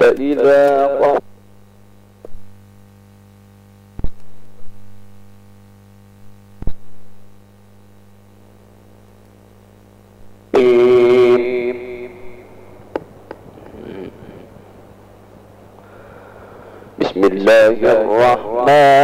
فإذا بسم الله الرحمن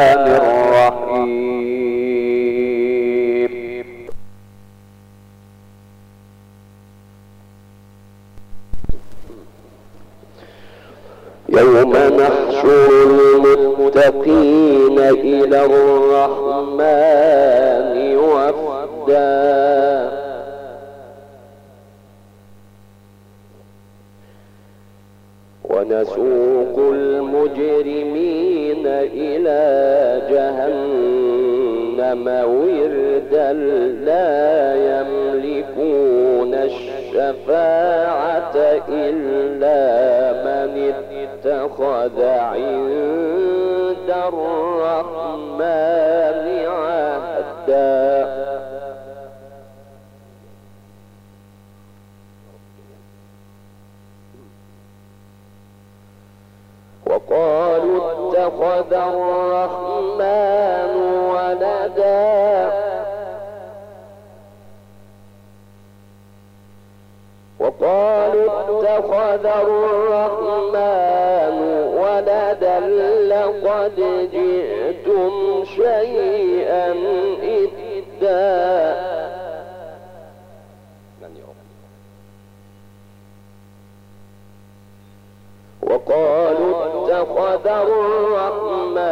وقالوا اتخذ الرحمن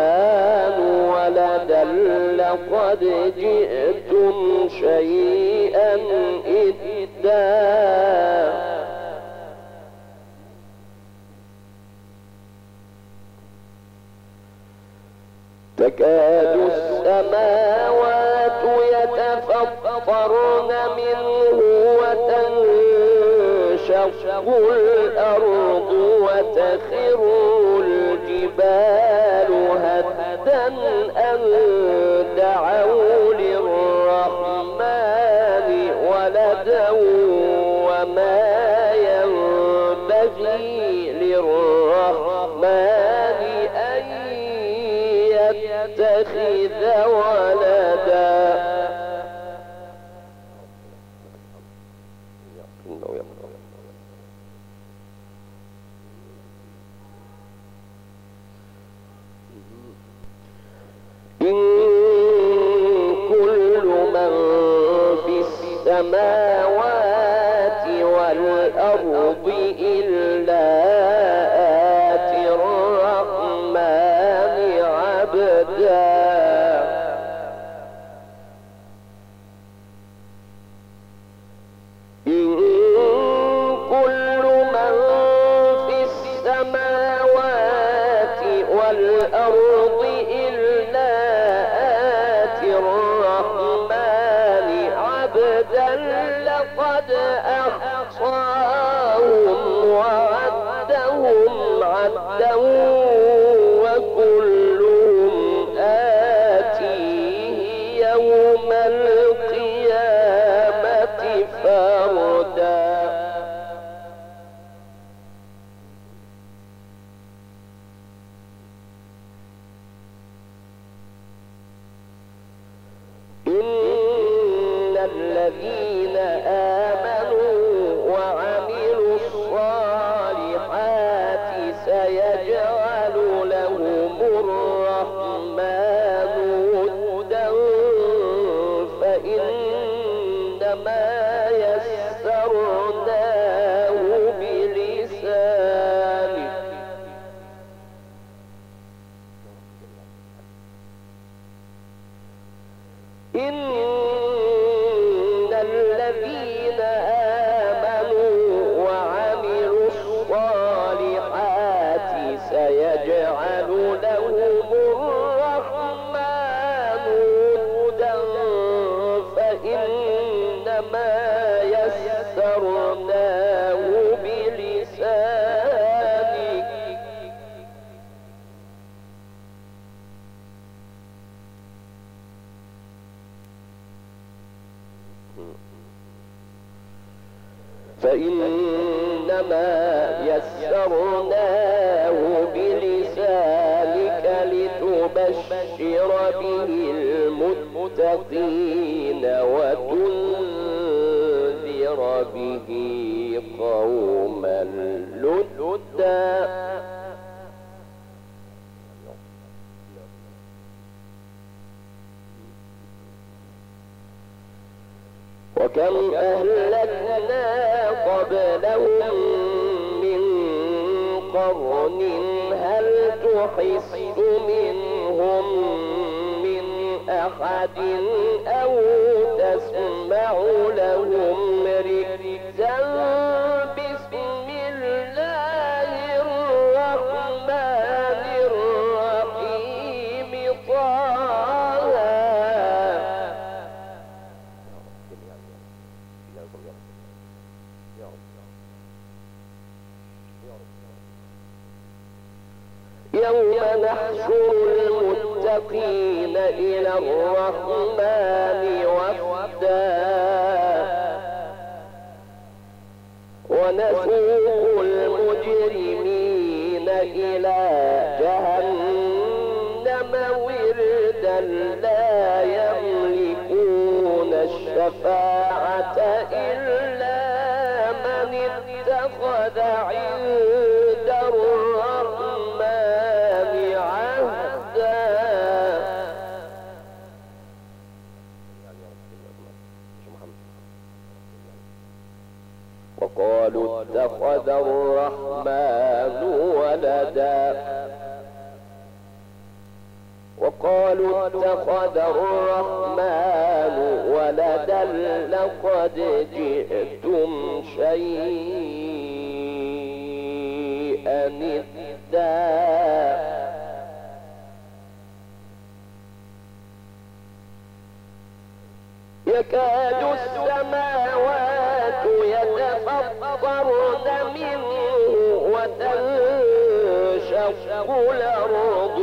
ولدا لقد جئتم شيئا إدا. تكاد السماوات يتفطرن منه وتنشق الأرض 嗯。嗯 منهم من أحد أو تسمع لهم ركزا الرحمن وفدا. ونسوق المجرمين إلى جهنم وردا لا يملكون الشفاعة. قالوا اتخذ الرحمن ولدا. وقالوا اتخذ الرحمن ولدا لقد جئتم شيئا ندا يكاد السماوات تفطرت منه وتنشق الأرض.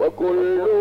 وكل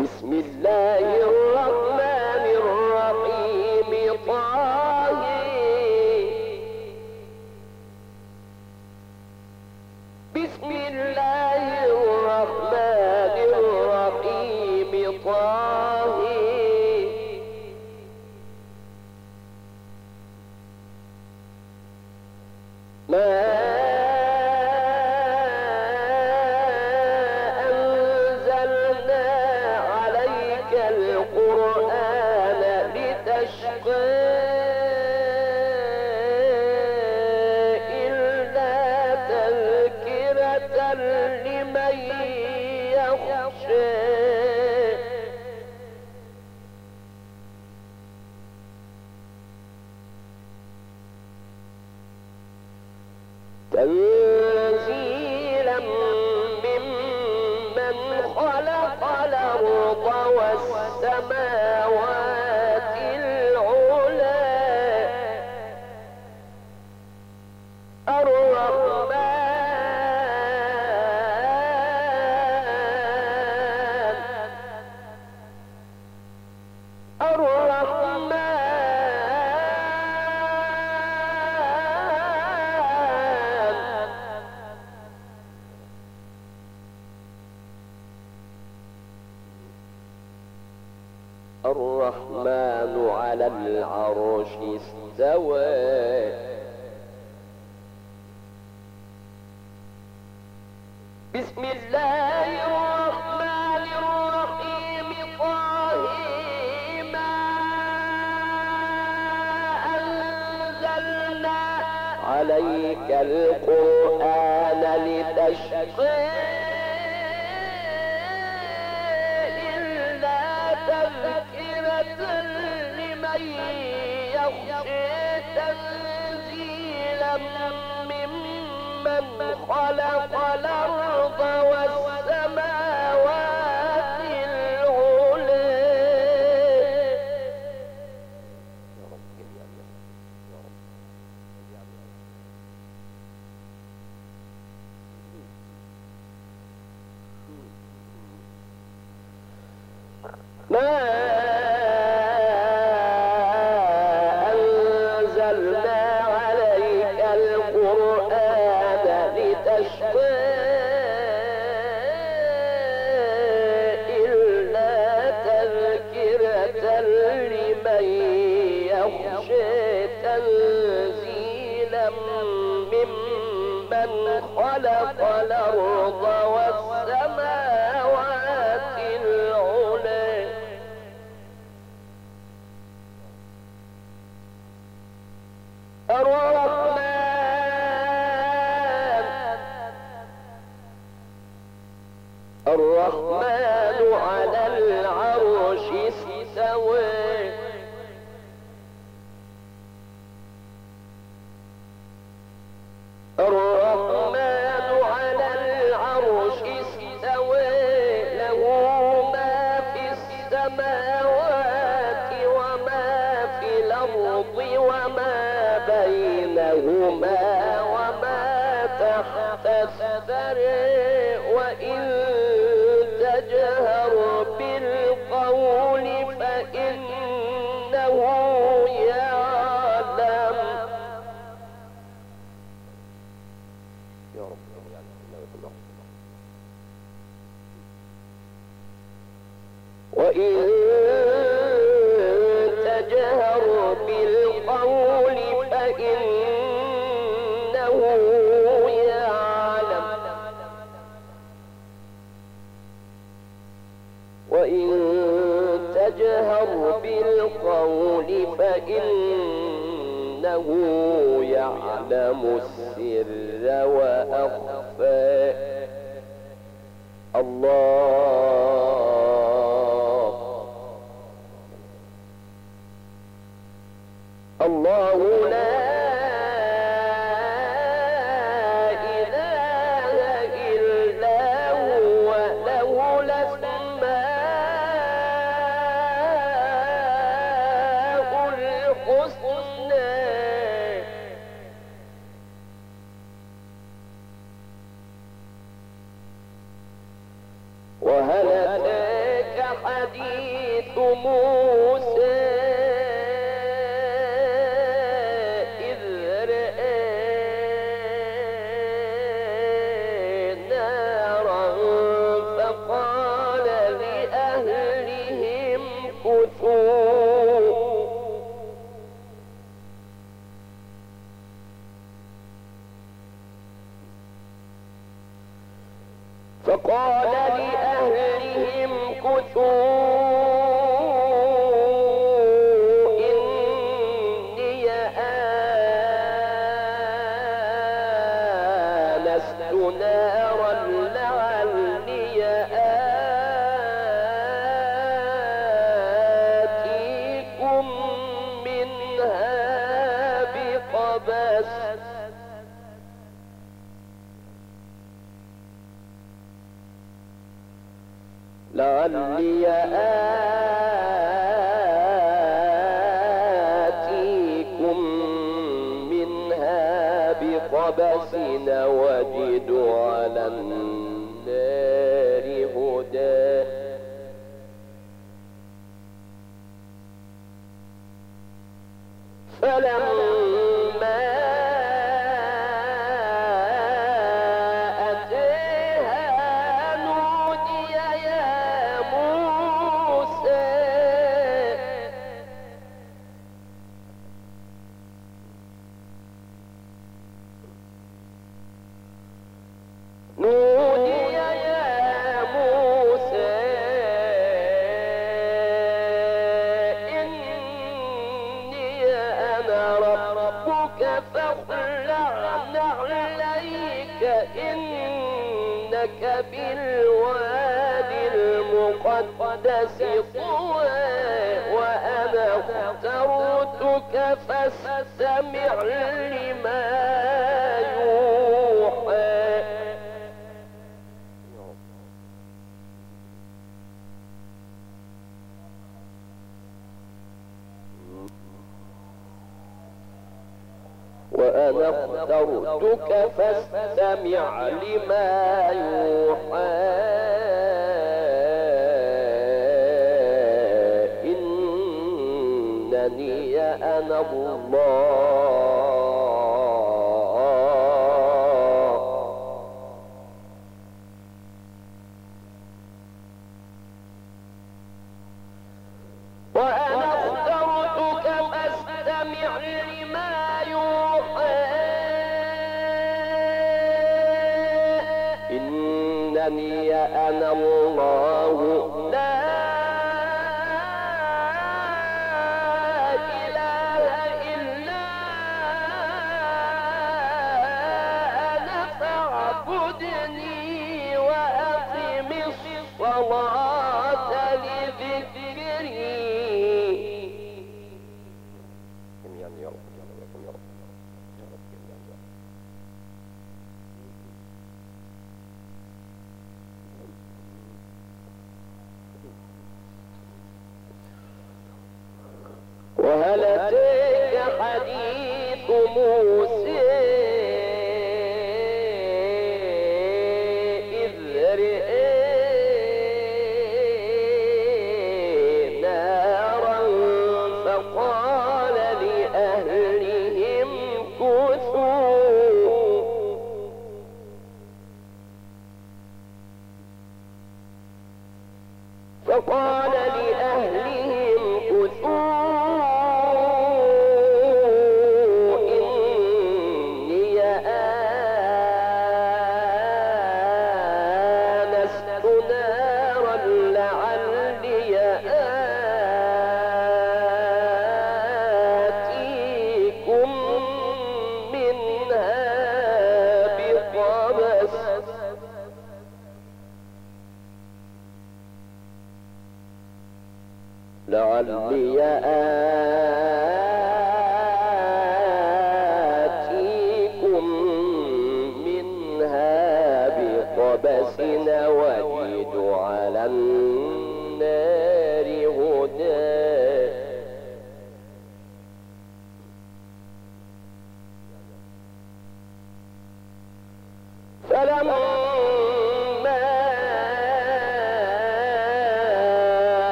بسم الله الرحمن عليك القرآن لتشقي إلا تذكرة لمن يخشي تنزيلا ممن خلق الأرض والسماء. Oh, oh.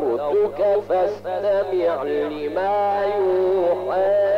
اخترتك فاستمع لما يوحى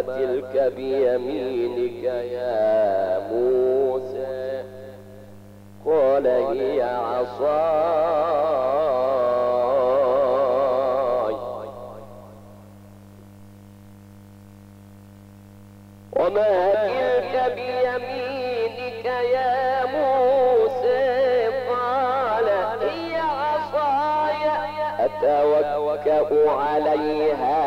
تلك بيمينك يا موسى. قال هي عصاي. وما تلك بيمينك يا موسى؟ قال هي عصاي. أتوكأ عليها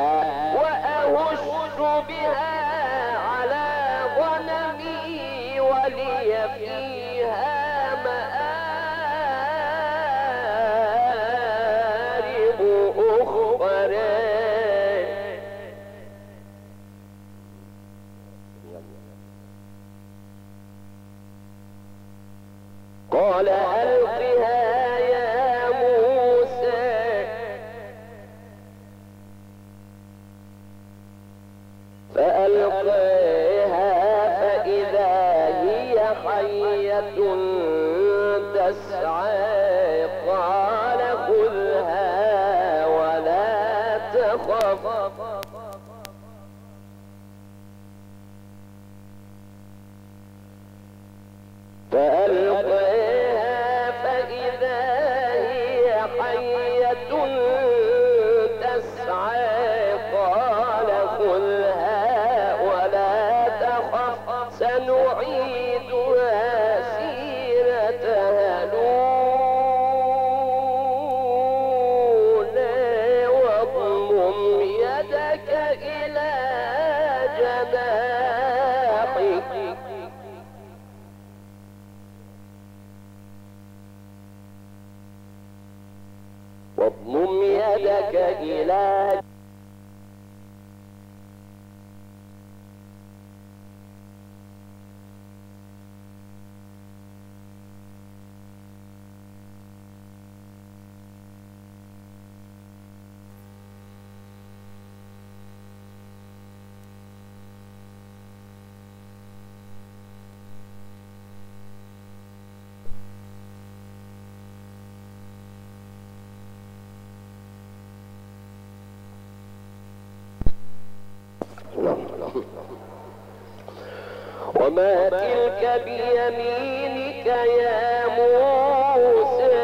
وما تلك بيمينك يا موسى؟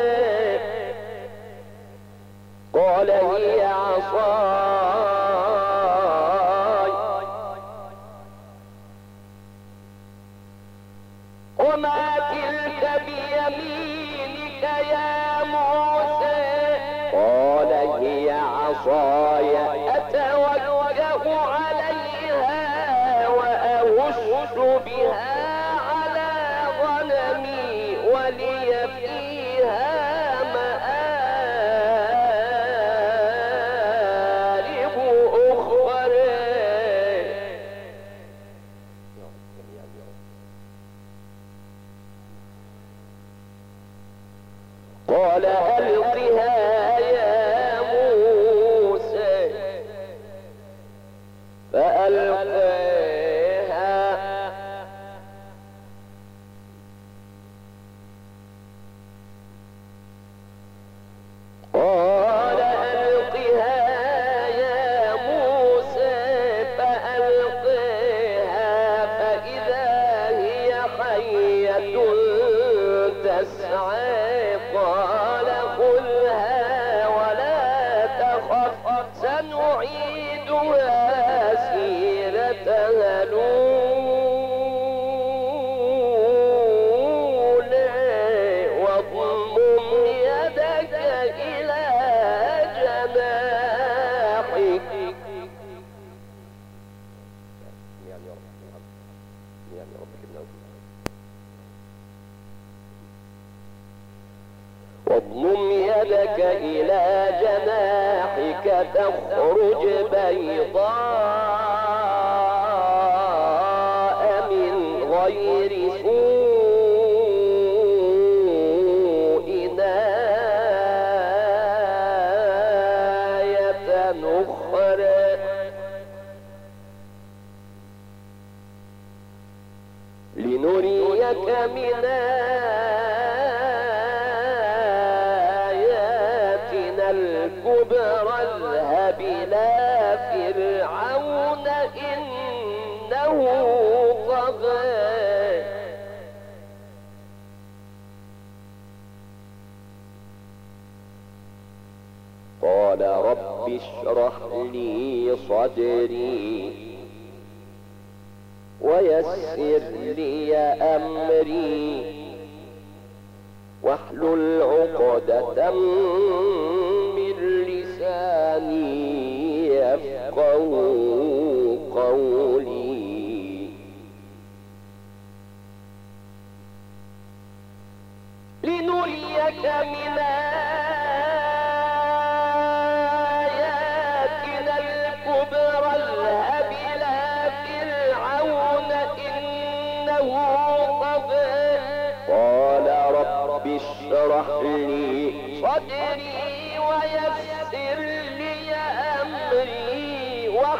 قال هي عصاي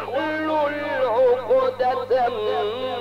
واحلل عقدة من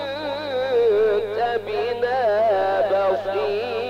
كنت بنا بصيرا.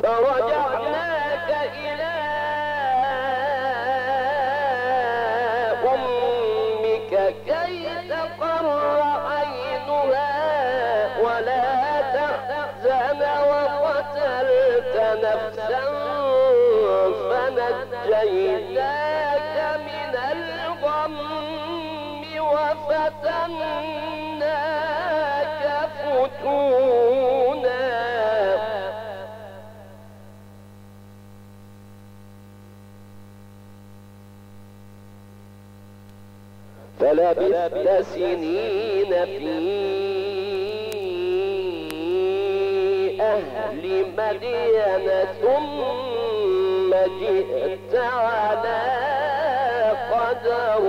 So فلبثت سنين في أهل مدينة ثم جئت على قدر.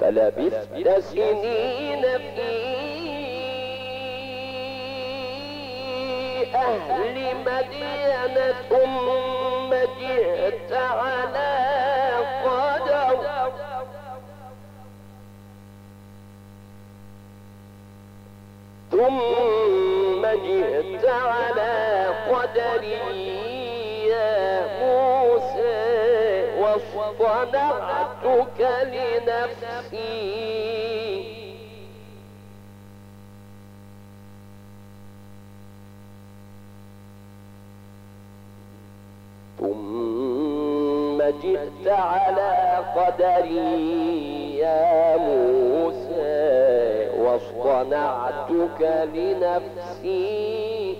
فلبثت سنين في أهل مدينة ثم جئت على قدر. ثم جئت على قدري يا موسى واصطنعتك لنفسي. جئت على قدري يا موسى واصطنعتك لنفسي.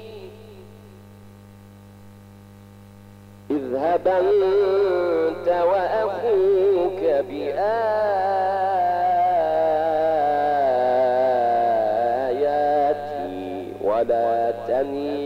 اذهب انت وأخوك بآياتي ولا تنيا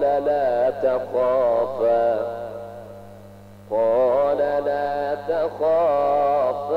قال لا تخافا. قال لا تخافا.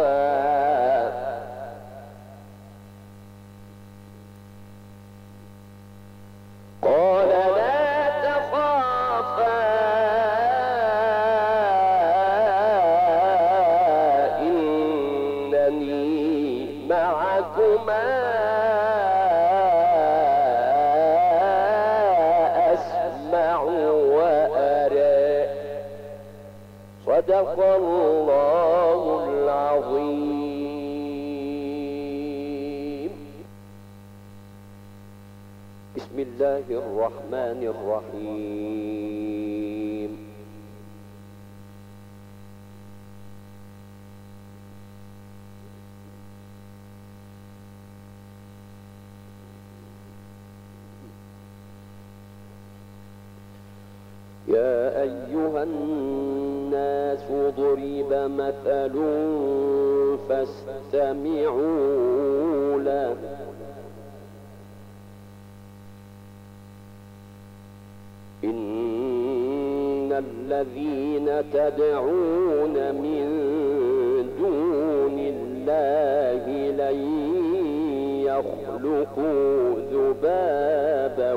الله الرحمن الرحيم. يا أيها الناس ضرب مثل فاستمعوا له. الذين تدعون من دون الله لن يخلقوا ذبابا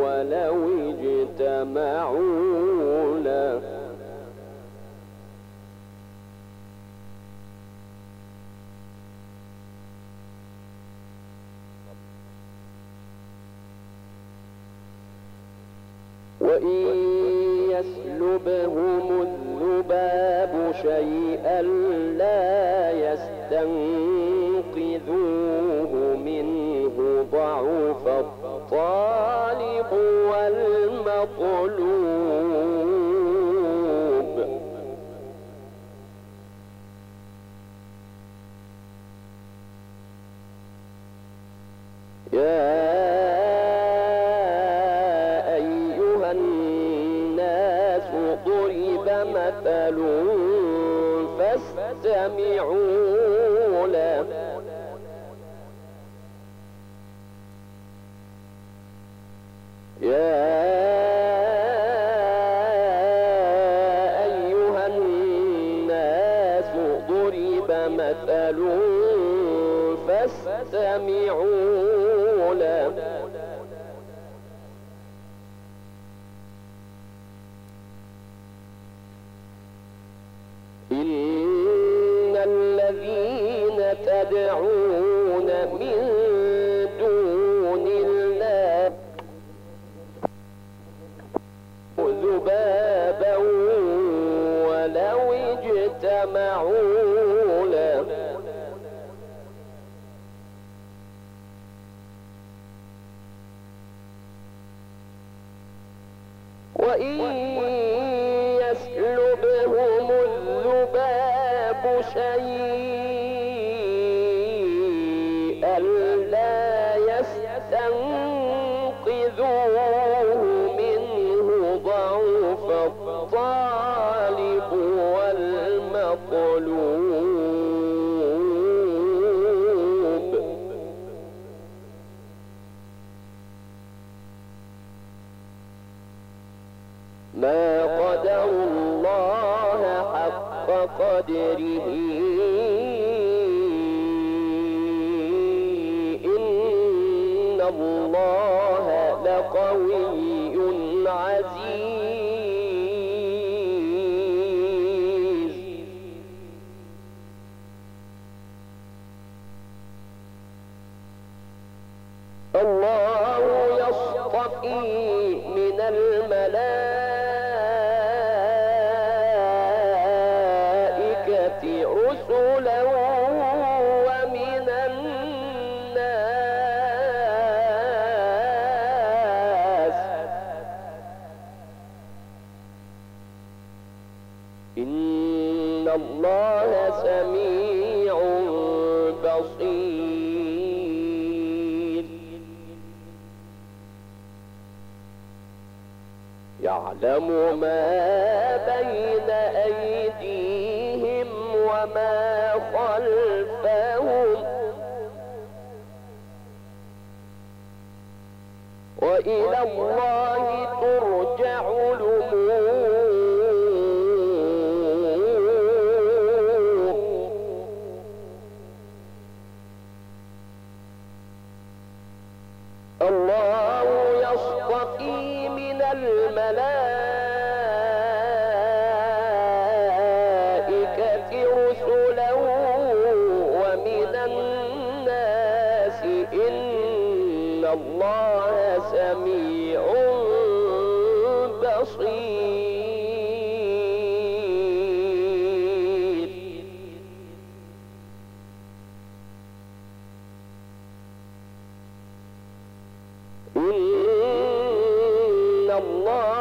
ولو اجتمعوا ينفع فالطالب حق قدره إن الله لقوي عزيز. يعلم ما بين أيديهم وما خلفهم. وإلى الله إن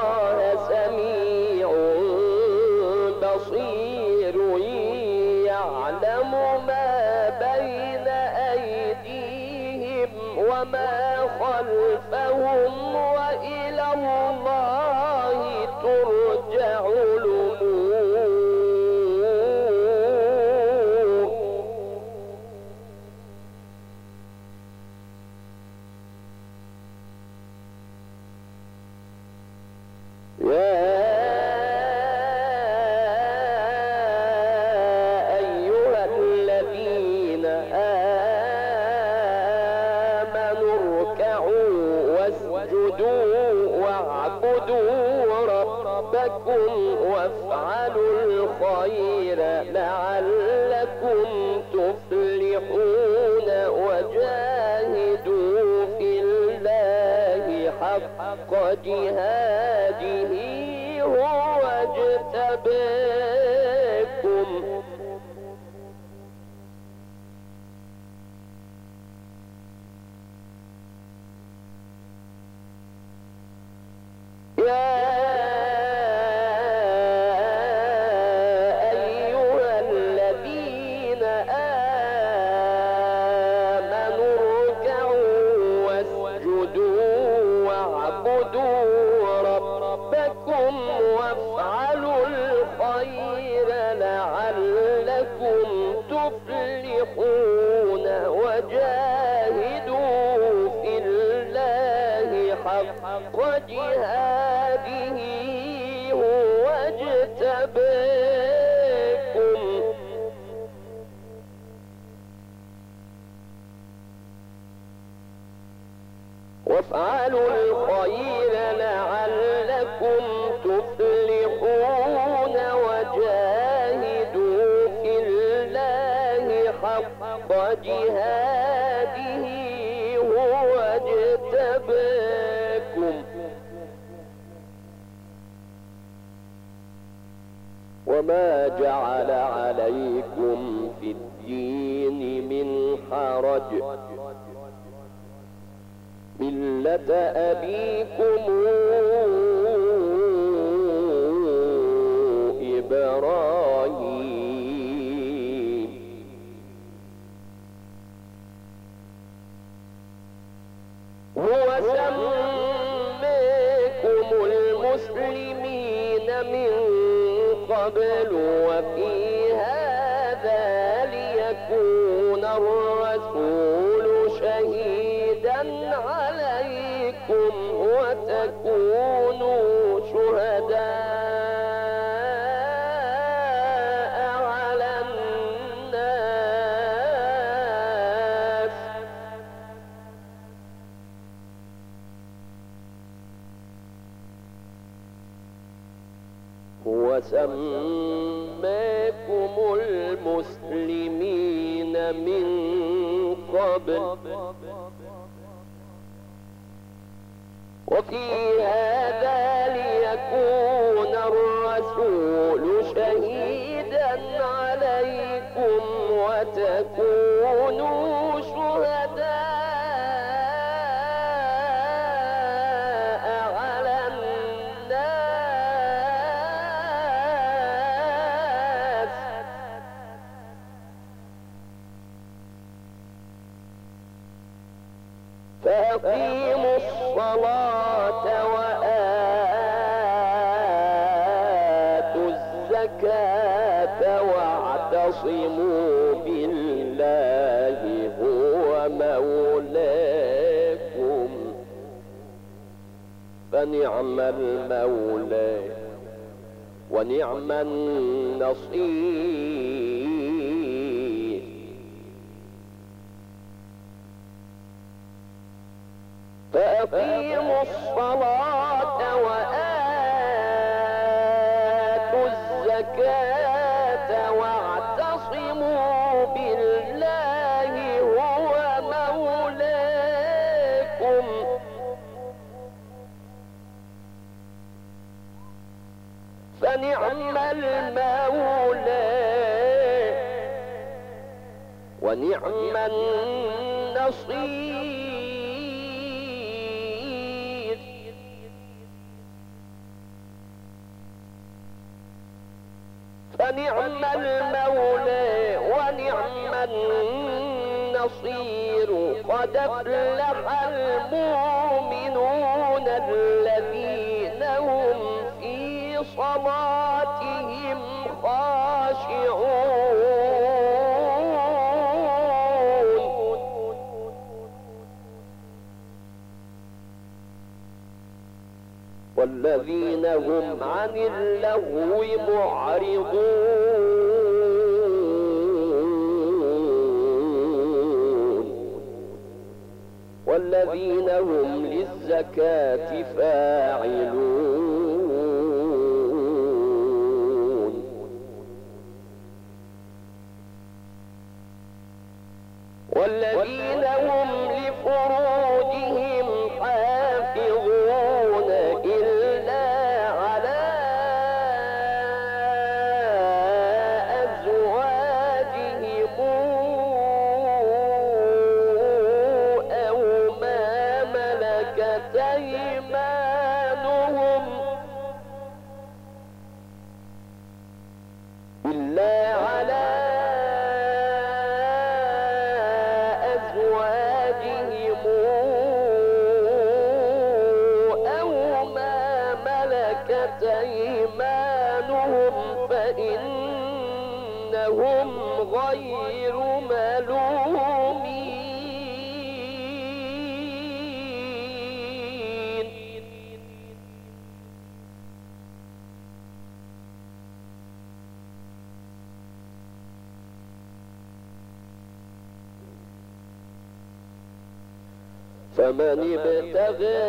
وافعلوا الخير لعلكم تفلحون وجاهدوا في الله حق جهاده هو اجتباكم. وما جعل عليكم في الدين من حرج. ملة أبيكم إبراهيم. هو سميكم المسلمين من قبل وفي هذا ليكون الرسول وفي هذا ليكون الرسول شهيدا عليكم وتكونوا شهداء على الناس. فأقيموا الصلاة ونعم المولى ونعم النصير. فأقيموا الصلاة المولى ونعم النصير. فنعم المولى ونعم النصير. قد أفلح المؤمنون. الذين هم عن اللغو معرضون. والذين هم للزكاة فاعلون. والذين good.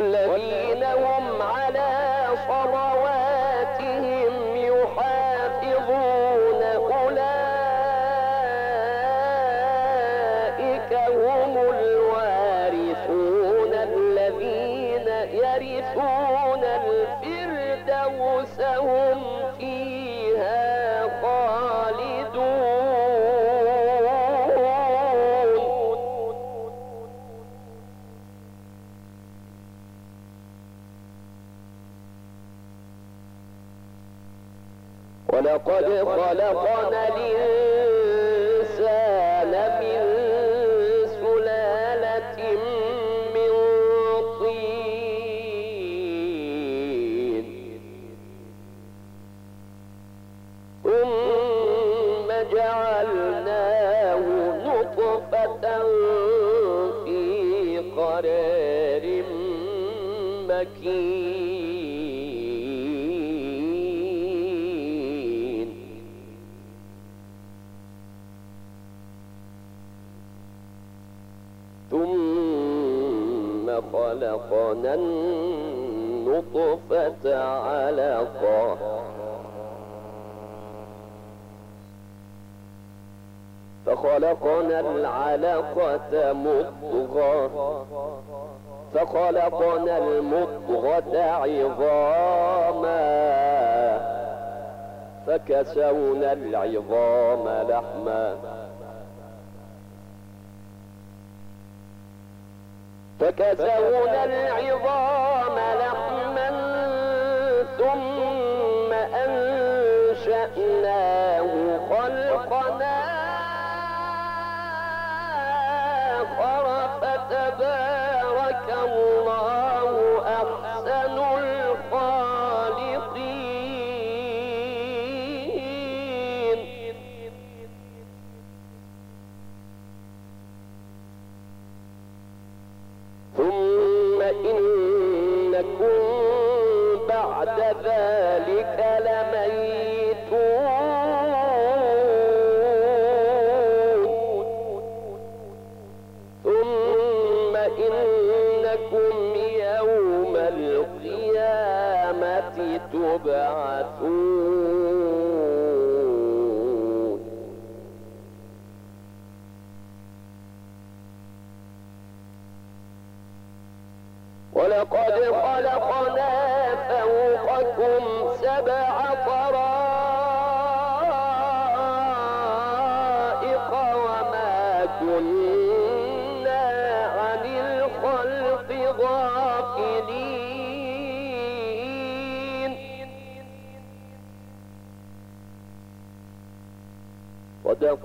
والذين خلق كان النطفة علقا فخلقنا العلقة مضغة فخلقنا المضغة عظاما. فكسونا العظام لحما. ธุ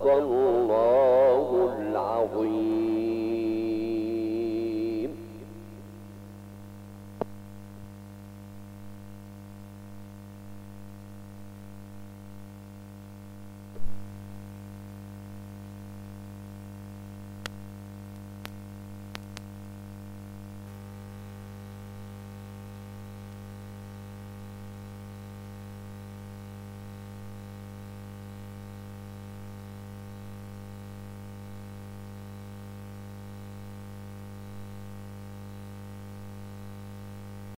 kamu